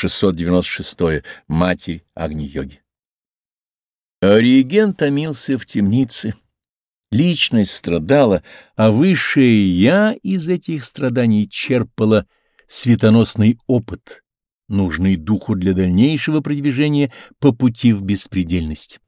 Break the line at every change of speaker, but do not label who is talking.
696. Матерь Агни-йоги. Ориген томился в темнице. Личность страдала, а высшее «я» из этих страданий черпало светоносный опыт, нужный духу для дальнейшего продвижения по пути в беспредельность.